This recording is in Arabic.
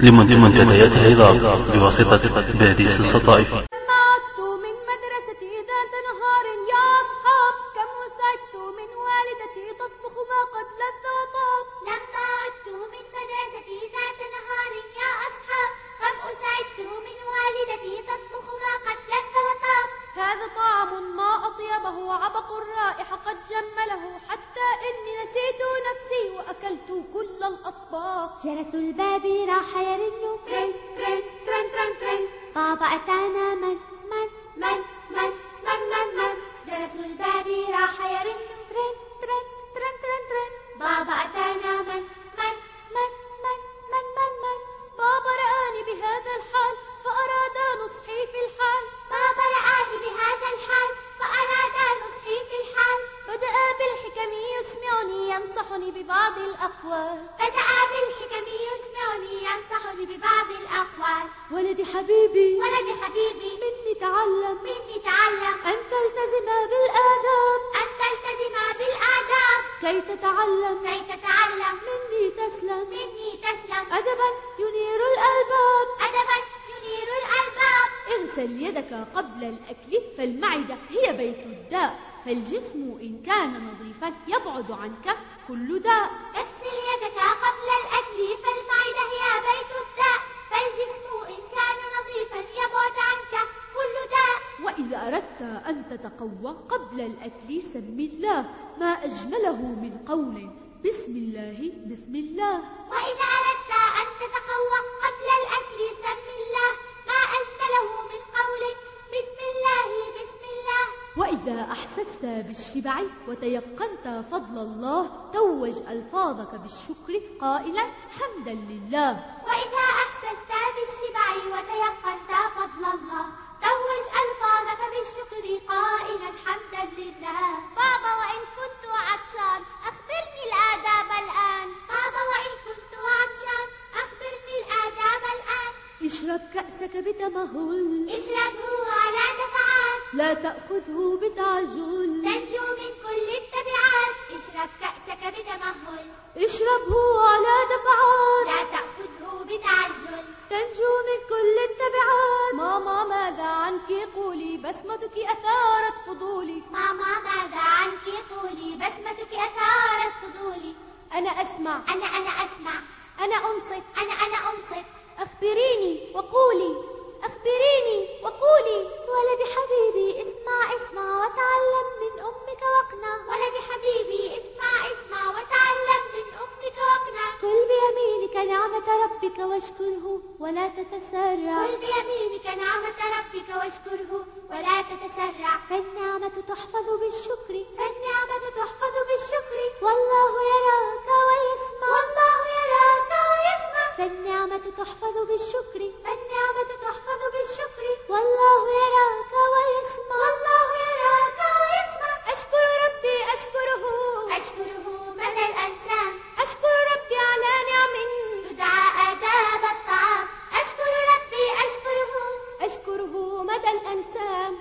لمنتديات العظام بواسطة باديس الصطائف عبق الرائحة قد جمله حتى إني نسيت نفسي وأكلت كل الأطباق. جرس الباب راح يرن. ترن ترن ترن ترن ترن. بابا أتانا من ببعض الأقوال. بدأ بالحكم يسمعني ينصحني ببعض الأقوال. ولدي حبيبي. ولدي حبيبي. مني تعلم. مني تعلم. أن تلتزم بالآداب. أن تلتزم بالآداب. كي تتعلم كي تتعلم مني تسلم. مني تسلم. أدبا ينير الألباب. أدبا ينير الألباب اغسل يدك قبل الأكل فالمعدة هي بيت الداء. فالجسم إن كان نظيفا يبعد عنك كل داء. اغسل يدك قبل الأكل فالمعدة هي بيت الداء. فالجسم إن كان نظيفا يبعد عنك كل داء. وإذا أردت أن تتقوى قبل الأكل سم الله ما أجمله من قول. بسم الله بسم الله. وإذا أردت بالشبع وتيقنت فضل الله توج ألفاظك بالشكر قائلا حمدا لله. وإذا أحسست بالشبع وتيقنت فضل الله توج ألفاظك بالشكر قائلا حمدا لله. بابا وإن كنت عطشان أخبرني الآداب الآن. بابا وإن كنت عطشان أخبرني الآداب الآن. اشرب كأسك بتمهل اشربه. دفعات لا تأخذه بتعجل تنجو من كل التبعات اشرب كأسك بتمهل اشربه على دفعات. لا تأخذه بتعجل تنجو من كل التبعات. ماما ماذا عنك؟ قولي بسمتك أثارت فضولي. ماما ماذا عنك؟ قولي بسمتك أثارت فضولي. أنا أسمع. أنا أنا أسمع. أنا أنصت. أنا أنا أنصت. أخبريني وقولي. أخبريني. ربك واشكره ولا تتسرع. قل بيمينك نعمة ربك واشكره ولا تتسرع. فالنعمة تحفظ بالشكر. فالنعمة and Sam.